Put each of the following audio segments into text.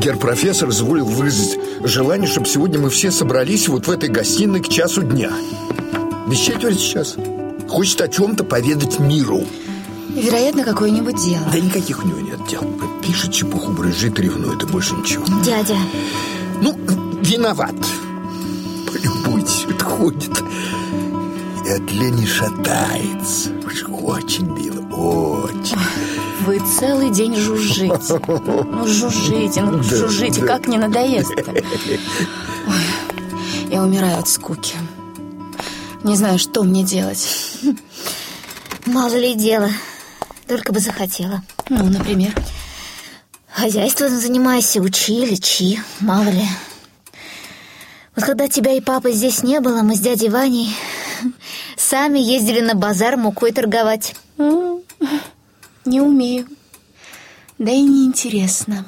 гер-профессор изволил выразить желание, чтобы сегодня мы все собрались вот в этой гостиной к часу дня. Без четверти час. Хочет о чем-то поведать миру. Вероятно, какое-нибудь дело. Да никаких у него нет дел. Пишет чепуху, брызжит, ревнует, и больше ничего. Дядя. Ну, виноват. Полюбуйтесь, это ходит. И от лени шатается. Очень мило, очень. Вы целый день жужжите. Ну, жужжите, ну, Да, жужжите, да. как не надоест-то. Ой, Я умираю от скуки. Не знаю, что мне делать. Мало ли дело. Только бы захотела. Ну, например. Хозяйством занимайся, учи, лечи, мало ли. Вот когда тебя и папы здесь не было, мы с дядей Ваней сами ездили на базар мукой торговать. Не умею. Да и неинтересно.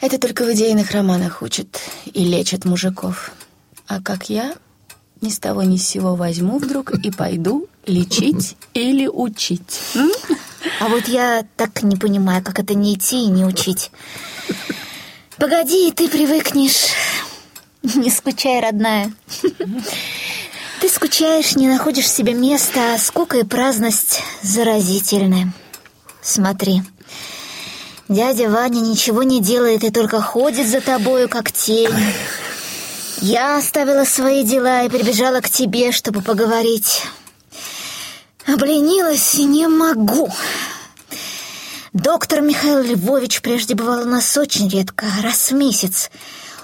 Это только в идейных романах учат и лечат мужиков. А как я ни с того ни с сего возьму вдруг и пойду лечить или учить. А вот я так не понимаю, как это не идти и не учить. Погоди, ты привыкнешь. Не скучай, родная. Ты скучаешь, не находишь себе места, а скука и праздность заразительны. Смотри, дядя Ваня ничего не делает и только ходит за тобою, как тень. Я оставила свои дела и прибежала к тебе, чтобы поговорить. Обленилась и не могу. Доктор Михаил Львович прежде бывал у нас очень редко, раз в месяц.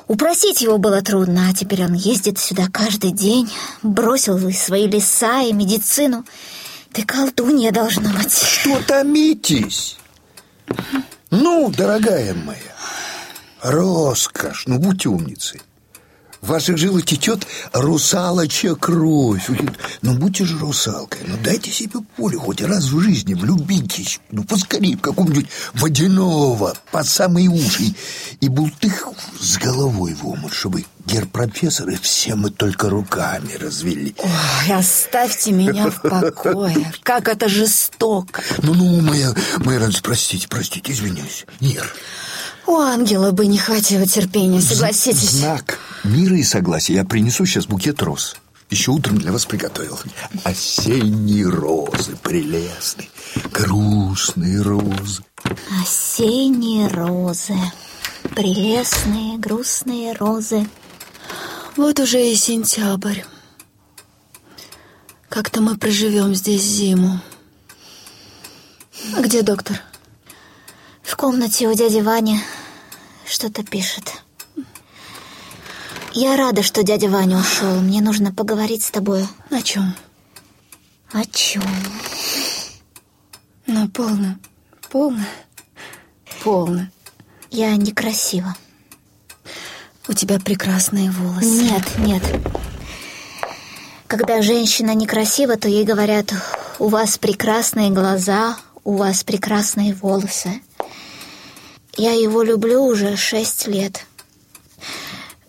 Упросить его было трудно, а теперь он ездит сюда каждый день, бросил свои леса и медицину. Ты колдунья должна быть. Что томитесь? Ну, дорогая моя, роскошь, ну будьте умницей. В ваших жилах течет русалочья кровь. Ну, будьте же русалкой. Ну, дайте себе волю хоть раз в жизни, влюбитесь. Ну, поскорее в каком-нибудь водяного, под самые уши. И бултых с головой в омут, чтобы гер-профессоры все мы только руками развели. Ой, оставьте меня в покое. Как это жестоко. Ну-ну, моя, моя радость, простите, простите, извиняюсь. Нир, У ангела бы не хватило терпения, согласитесь. Знак мира и согласия. Я принесу сейчас букет роз. Еще утром для вас приготовил. Осенние розы, прелестные, грустные розы. Осенние розы, прелестные, грустные розы. Вот уже и сентябрь. Как-то мы проживем здесь зиму. А где доктор? В комнате у дяди Вани что-то пишет. Я рада, что дядя Ваня ушел. Мне нужно поговорить с тобой. О чем? О чем? Ну, полно. Полно. Полно. Я некрасива. У тебя прекрасные волосы. Нет, нет. Когда женщина некрасива, то ей говорят, у вас прекрасные глаза, у вас прекрасные волосы. Я его люблю уже шесть лет.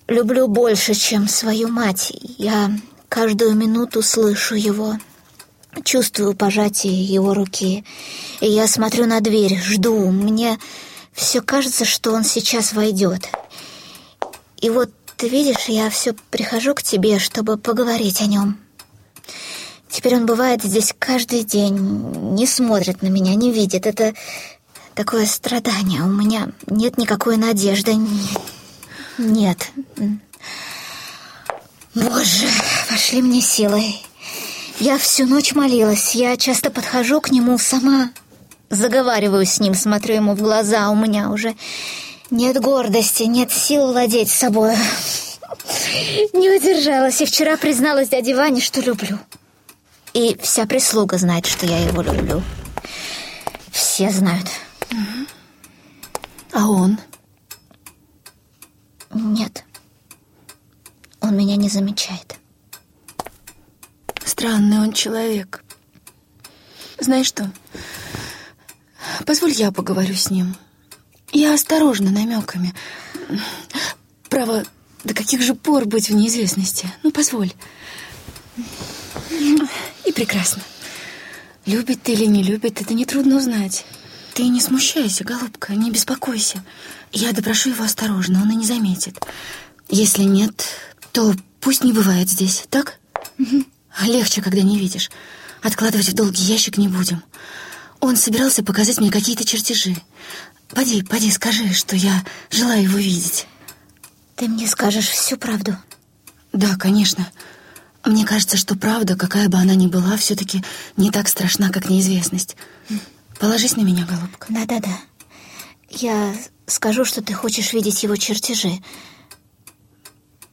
Люблю больше, чем свою мать. Я каждую минуту слышу его, чувствую пожатие его руки. И я смотрю на дверь, жду. Мне все кажется, что он сейчас войдет. И вот, ты видишь, я все прихожу к тебе, чтобы поговорить о нем. Теперь он бывает здесь каждый день, не смотрит на меня, не видит. Это такое страдание. У меня нет никакой надежды. Нет. Боже, пошли мне силы. Я всю ночь молилась. Я часто подхожу к нему сама. Заговариваю с ним, смотрю ему в глаза. У меня уже нет гордости, нет сил владеть собой. Не удержалась и вчера призналась дяде Ване, что люблю. И вся прислуга знает, что я его люблю. Все знают. А он? Нет. Он меня не замечает. Странный он человек. Знаешь что? Позволь я поговорю с ним. Я осторожно, намеками. Право, до каких же пор быть в неизвестности? Ну, позволь. И прекрасно. Любит ты или не любит, это нетрудно узнать. Ты не смущайся, голубка, не беспокойся. Я допрошу его осторожно, он и не заметит. Если нет, то пусть не бывает здесь, так? Угу. Легче, когда не видишь. Откладывать в долгий ящик не будем. Он собирался показать мне какие-то чертежи. Поди, поди, скажи, что я желаю его видеть. Ты мне скажешь всю правду? Да, конечно. Мне кажется, что правда, какая бы она ни была, все-таки не так страшна, как неизвестность. Положись на меня, голубка. Да-да-да. Я скажу, что ты хочешь видеть его чертежи.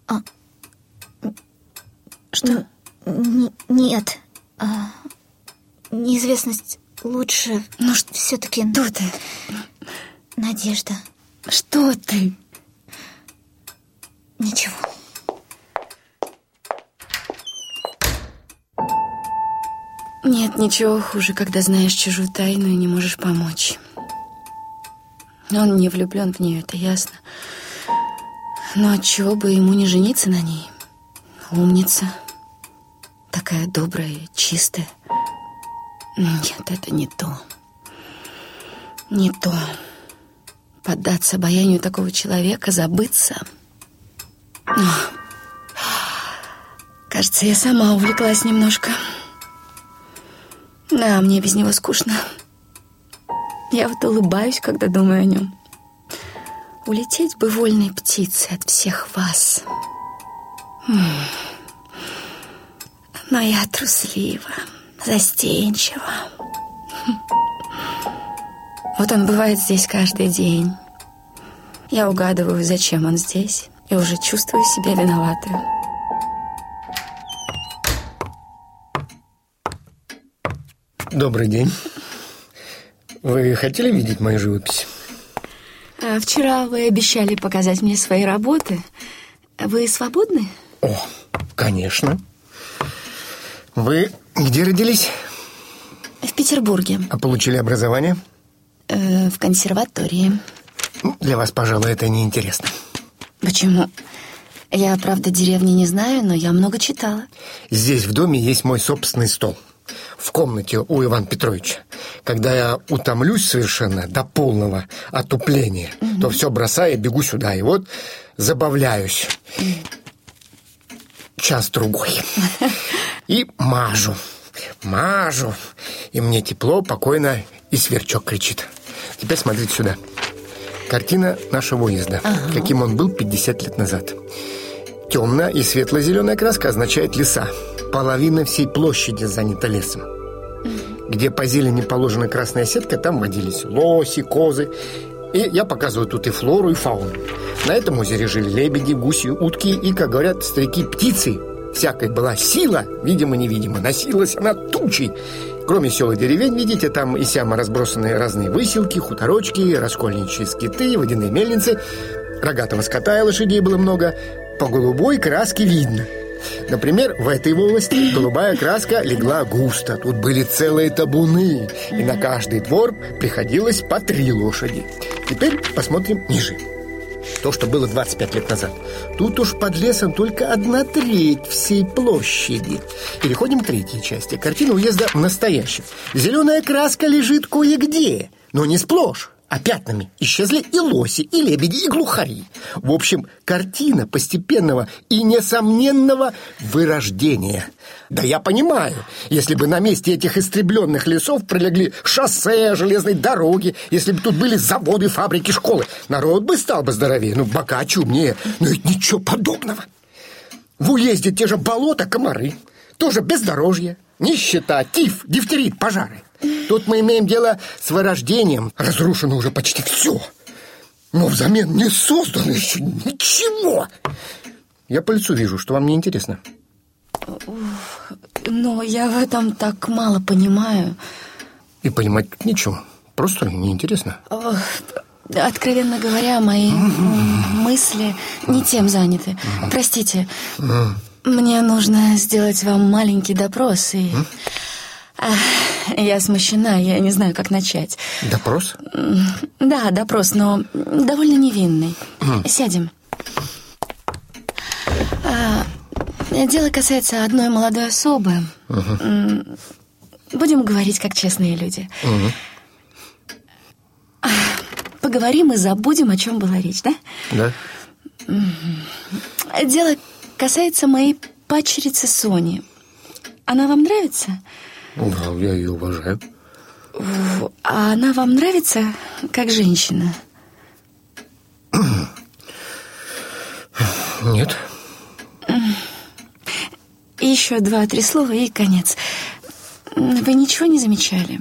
А... Что? Н нет. А... Неизвестность лучше. Ну что все-таки. Что ты? Надежда. Что ты? Ничего. Нет ничего хуже, когда знаешь чужую тайну и не можешь помочь. Он не влюблен в нее, это ясно. Но отчего бы ему не жениться на ней? Умница. Такая добрая чистая. Нет, это не то. Не то. Поддаться обаянию такого человека, забыться. Кажется, я сама увлеклась немножко. Да, мне без него скучно. Я вот улыбаюсь, когда думаю о нем. Улететь бы вольной птицей от всех вас. Но я труслива, застенчива. Вот он бывает здесь каждый день. Я угадываю, зачем он здесь, и уже чувствую себя виноватой. Добрый день. Вы хотели видеть мою живопись? А вчера вы обещали показать мне свои работы. Вы свободны? О, конечно. Вы где родились? В Петербурге. А получили образование? Э, в консерватории. Для вас, пожалуй, это неинтересно. Почему? Я, правда, деревни не знаю, но я много читала. Здесь в доме есть мой собственный стол – в комнате у Ивана Петровича. Когда я утомлюсь совершенно до полного отупления, угу. то все бросаю и бегу сюда. И вот забавляюсь. Час-другой. И мажу. Мажу. И мне тепло, покойно, и сверчок кричит. Теперь смотрите сюда. Картина нашего уезда. Ага. Каким он был 50 лет назад. Темная и светло-зеленая краска означает леса. Половина всей площади занята лесом. Где по зелени положена красная сетка, там водились лоси, козы. И я показываю тут и флору, и фауну. На этом озере жили лебеди, гуси, утки и, как говорят старики, птицы. Всякой была сила, видимо-невидимо. Носилась она тучей. Кроме сел и деревень, видите, там и сямо разбросаны разные выселки, хуторочки, раскольничьи скиты, водяные мельницы. Рогатого скота и лошадей было много. По голубой краске видно – Например, в этой волости голубая краска легла густо. Тут были целые табуны, и на каждый двор приходилось по три лошади. Теперь посмотрим ниже. То, что было 25 лет назад. Тут уж под лесом только одна треть всей площади. Переходим к третьей части. Картина уезда настоящая. Зеленая краска лежит кое-где, но не сплошь а пятнами исчезли и лоси, и лебеди, и глухари. В общем, картина постепенного и несомненного вырождения. Да я понимаю, если бы на месте этих истребленных лесов пролегли шоссе, железные дороги, если бы тут были заводы, фабрики, школы, народ бы стал бы здоровее, ну, богаче, умнее. Но ведь ничего подобного. В уезде те же болота, комары, тоже бездорожье, нищета, тиф, дифтерит, пожары. Тут мы имеем дело с вырождением. Разрушено уже почти все. Но взамен не создано еще ничего. Я по лицу вижу, что вам не интересно. Но я в этом так мало понимаю. И понимать тут ничего. Просто неинтересно. Откровенно говоря, мои мысли не тем заняты. Простите. Мне нужно сделать вам маленький допрос и... Я смущена, я не знаю, как начать. Допрос? Да, допрос, но довольно невинный. Сядем. А, дело касается одной молодой особы. Угу. Будем говорить, как честные люди. Угу. поговорим и забудем, о чем была речь, да? Да. Дело касается моей пачерицы Сони. Она вам нравится? Да, я ее уважаю. А она вам нравится как женщина? Нет. Еще два-три слова и конец. Вы ничего не замечали?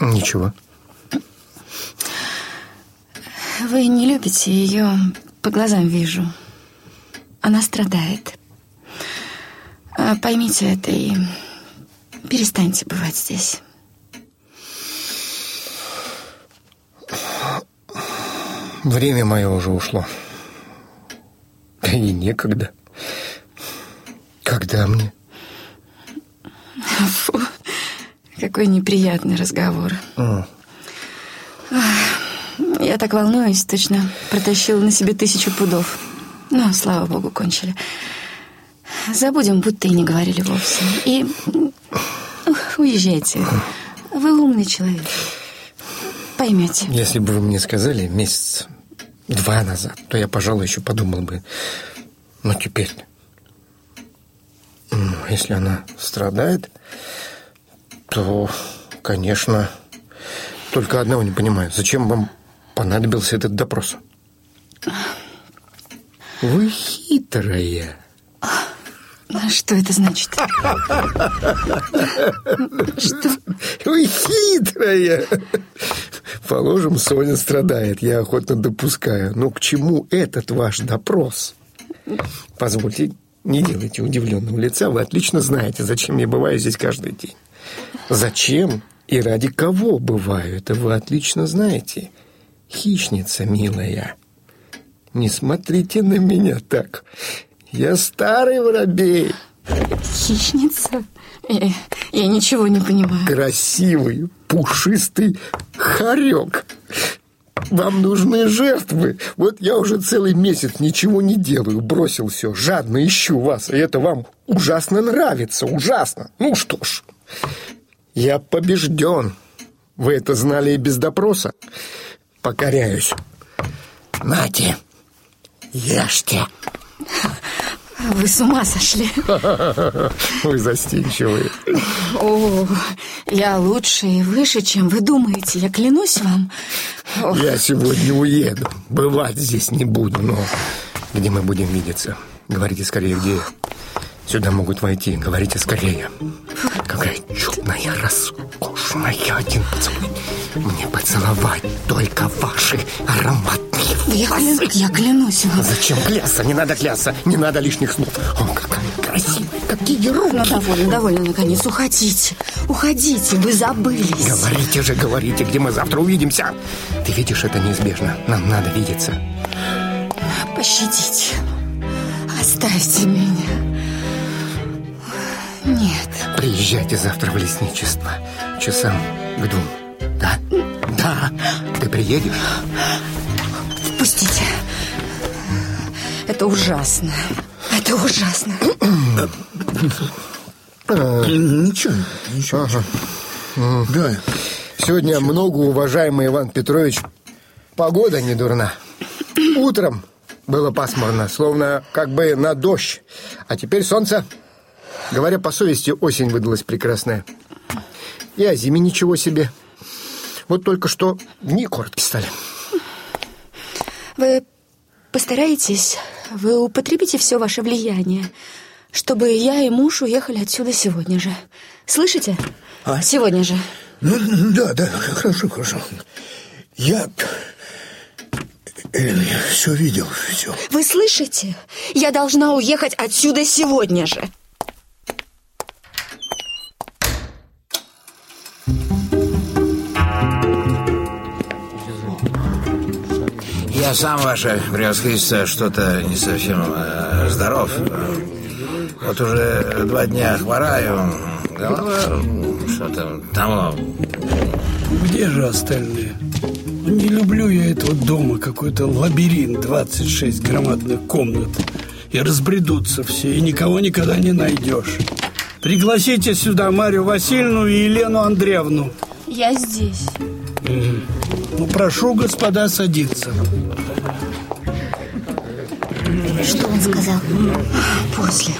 Ничего. Вы не любите ее, по глазам вижу. Она страдает. А, поймите это и перестаньте бывать здесь. Время мое уже ушло. И некогда. Когда мне? Фу, какой неприятный разговор. А. Я так волнуюсь, точно протащила на себе тысячу пудов. Но, слава богу, кончили. Забудем, будто и не говорили вовсе. И уезжайте. Вы умный человек. Поймете. Если бы вы мне сказали месяц два назад, то я, пожалуй, еще подумал бы. Но теперь... ну, Если она страдает, то, конечно, только одного не понимаю. Зачем вам понадобился этот допрос? Вы хитрая. А Что это значит? Что? Вы хитрая. Положим, Соня страдает, я охотно допускаю. Но к чему этот ваш допрос? Позвольте, не делайте удивленного лица. Вы отлично знаете, зачем я бываю здесь каждый день. Зачем и ради кого бываю, это вы отлично знаете. Хищница, милая. Не смотрите на меня так. Я старый воробей. Хищница? Я, я ничего не понимаю. красивый, пушистый хорек. Вам нужны жертвы. Вот я уже целый месяц ничего не делаю, бросил все, жадно ищу вас, и это вам ужасно нравится, ужасно. Ну что ж, я побежден. Вы это знали и без допроса. Покоряюсь. Нате, ешьте. Вы с ума сошли. Вы застенчивые. О, я лучше и выше, чем вы думаете. Я клянусь вам. Ох, Я сегодня уеду. Бывать здесь не буду, но где мы будем видеться? Говорите скорее, где сюда могут войти. Говорите скорее. Какая чудная, роскошная один поцелуй. Мне поцеловать только ваши ароматные я, волосы. кля- я клянусь вам. зачем клясться? Не надо клясться. Не надо лишних слов. О, какая красивая. Какие руки. Ну, довольно, довольно, наконец. Уходите. Уходите, вы забылись. Говорите же, говорите, где мы завтра увидимся. Ты видишь, это неизбежно. Нам надо видеться. Пощадите. Оставьте меня. Нет. Приезжайте завтра в лесничество. Часам к двум. Ты приедешь? Впустите. Это ужасно. Это ужасно. Ничего, ничего. Да. Сегодня многоуважаемый Иван Петрович, погода не дурна. Утром было пасмурно, словно как бы на дождь. А теперь солнце. Говоря по совести, осень выдалась прекрасная. И о зиме ничего себе. Вот только что дни короткие стали. Вы постараетесь, вы употребите все ваше влияние, чтобы я и муж уехали отсюда сегодня же. Слышите? А? Сегодня же. Ну, да, да, хорошо, хорошо. Я... Элена, я все видел, все. Вы слышите? Я должна уехать отсюда сегодня же. Я сам, ваше превосходительство, что-то не совсем э, здоров. Вот уже два дня хвораю. Голова что-то того. Где же остальные? Не люблю я этого дома, какой-то лабиринт, 26 громадных комнат. И разбредутся все, и никого никогда не найдешь. Пригласите сюда Марию Васильевну и Елену Андреевну. Я здесь. Ну, прошу, господа, садиться. Что он сказал? После.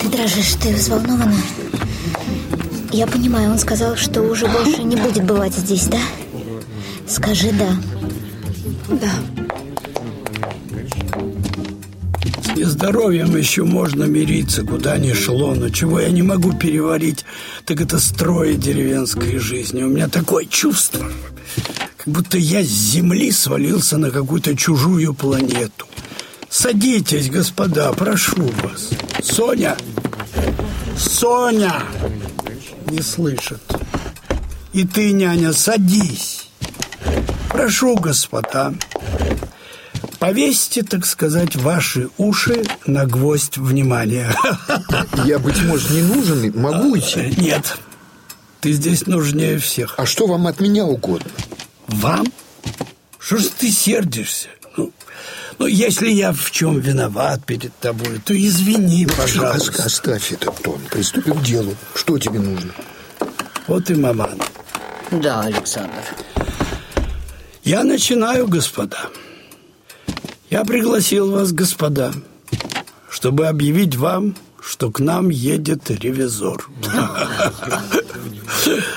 Ты дрожишь, ты взволнована? Я понимаю, он сказал, что уже больше не будет бывать здесь, да? Скажи «да». Да. С нездоровьем еще можно мириться, куда ни шло, но чего я не могу переварить, так это строить деревенской жизни. У меня такое чувство, как будто я с земли свалился на какую-то чужую планету. Садитесь, господа, прошу вас. Соня! Соня! Не слышит. И ты, няня, садись. Прошу, господа. Повесьте, так сказать, ваши уши на гвоздь внимания. Я, быть может, не нужен, могу идти. Нет, ты здесь нужнее всех. А что вам от меня угодно? Вам? Что ж ты сердишься? Ну, ну, если я в чем виноват перед тобой, то извини, пожалуйста. Оставь этот тон, приступим к делу. Что тебе нужно? Вот и маман. Да, Александр. Я начинаю, господа. Я пригласил вас, господа, чтобы объявить вам, что к нам едет ревизор.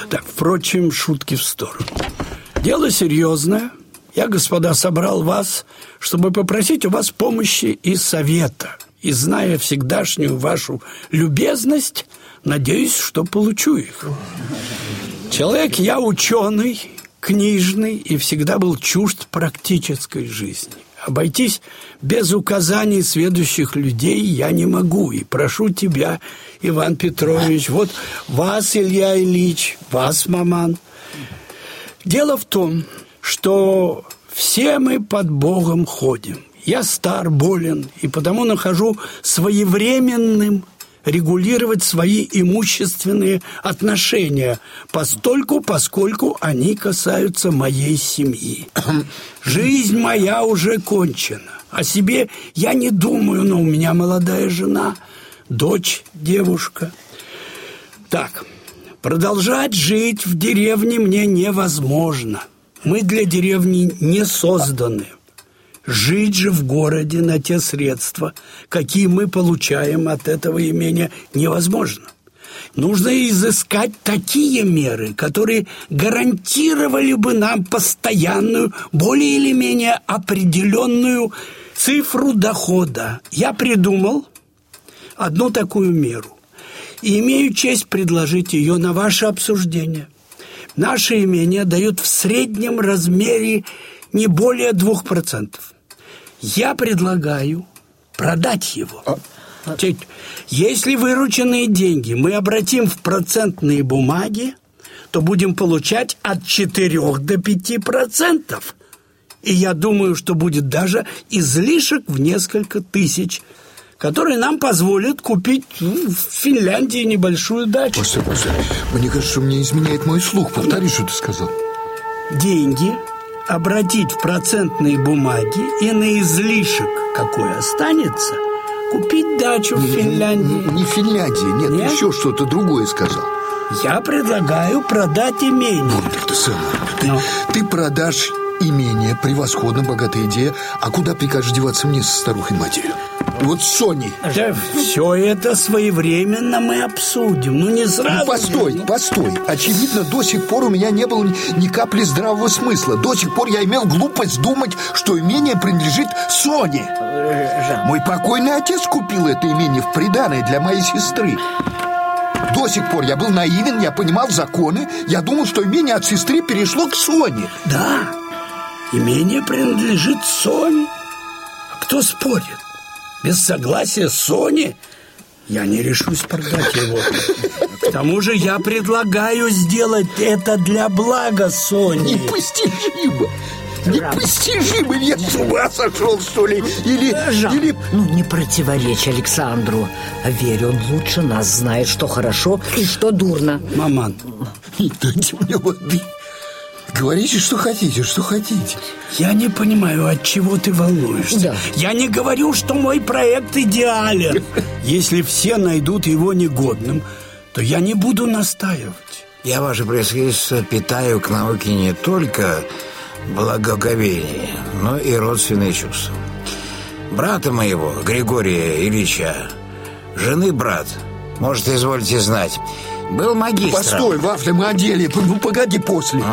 Так, впрочем, шутки в сторону. Дело серьезное. Я, господа, собрал вас, чтобы попросить у вас помощи и совета. И зная всегдашнюю вашу любезность, надеюсь, что получу их. Человек я ученый, книжный и всегда был чужд практической жизни. Обойтись без указаний следующих людей я не могу. И прошу тебя, Иван Петрович, вот вас, Илья Ильич, вас, Маман. Дело в том, что все мы под Богом ходим. Я стар, болен, и потому нахожу своевременным регулировать свои имущественные отношения, постольку, поскольку они касаются моей семьи. Жизнь моя уже кончена. О себе я не думаю, но у меня молодая жена, дочь, девушка. Так, продолжать жить в деревне мне невозможно. Мы для деревни не созданы. Жить же в городе на те средства, какие мы получаем от этого имения, невозможно. Нужно изыскать такие меры, которые гарантировали бы нам постоянную, более или менее определенную цифру дохода. Я придумал одну такую меру и имею честь предложить ее на ваше обсуждение. Наши имения дают в среднем размере не более двух процентов. Я предлагаю продать его. Если вырученные деньги мы обратим в процентные бумаги, то будем получать от 4 до 5 процентов. И я думаю, что будет даже излишек в несколько тысяч, который нам позволит купить ну, в Финляндии небольшую дачу. Постой, постой. Мне кажется, мне изменяет мой слух. Повтори, что ты сказал. Деньги обратить в процентные бумаги и на излишек, какой останется, купить дачу в Финляндии. Не Финляндия, нет, Нет? еще что-то другое сказал. Я предлагаю продать имение. Бондар, ты сам. Ты, Ну? ты продашь имение, превосходно, богатая идея. А куда прикажешь деваться мне со старухой-матерью? Вот Соней. Да все это своевременно мы обсудим. Ну, не сразу. Ну, постой, же. постой. Очевидно, до сих пор у меня не было ни, капли здравого смысла. До сих пор я имел глупость думать, что имение принадлежит Соне. Мой покойный отец купил это имение в приданое для моей сестры. До сих пор я был наивен, я понимал законы. Я думал, что имение от сестры перешло к Соне. Да, имение принадлежит Соне. Кто спорит? Без согласия Сони я не решусь продать его. К тому же я предлагаю сделать это для блага Сони. Непостижимо. Непостижимо. Я с ума сошел, что ли? Или... Жан, или... ну не противоречь Александру. Верь, он лучше нас знает, что хорошо и что дурно. Маман, Дайте мне воды. Говорите, что хотите, что хотите. я не понимаю, от чего ты волнуешься. Да. Я не говорю, что мой проект идеален. Если все найдут его негодным, то я не буду настаивать. Я, ваше превосходительство, питаю к науке не только благоговение, но и родственные чувства. Брата моего, Григория Ильича, жены брат, может, извольте знать, был магистром. Постой, Вафля, мы одели. Ну, погоди после.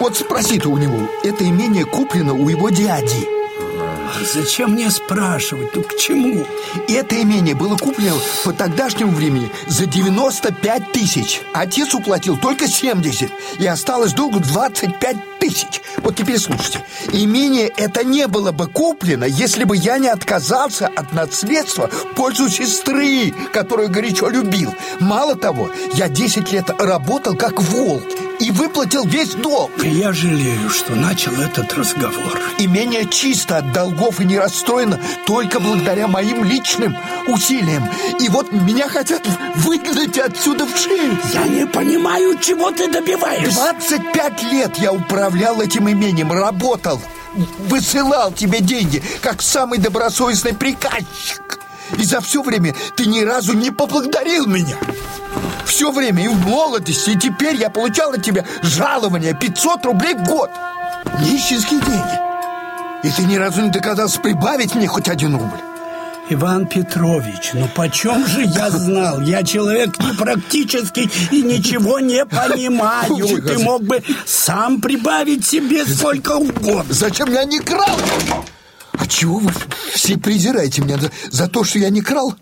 Вот спроси ты у него. Это имение куплено у его дяди. А зачем мне спрашивать? Ну к чему? Это имение было куплено по тогдашнему времени за 95 тысяч. Отец уплатил только 70. И осталось долгу 25 тысяч. Вот теперь слушайте. Имение это не было бы куплено, если бы я не отказался от наследства в пользу сестры, которую горячо любил. Мало того, я 10 лет работал как волк и выплатил весь долг. Я жалею, что начал этот разговор. Имение чисто от долгов и не расстроено только благодаря моим личным усилиям. И вот меня хотят выгнать отсюда в шею. Я не понимаю, чего ты добиваешься. 25 лет я управлял этим имением, работал, высылал тебе деньги, как самый добросовестный приказчик. И за все время ты ни разу не поблагодарил меня. Все время и в молодости, и теперь я получал от тебя жалование 500 рублей в год. Нищенские деньги. И ты ни разу не доказался прибавить мне хоть один рубль. Иван Петрович, ну почем же я знал? Я человек непрактический и ничего не понимаю. Ты мог бы сам прибавить себе сколько угодно. Зачем я не крал? А чего вы все презираете меня за, за то, что я не крал?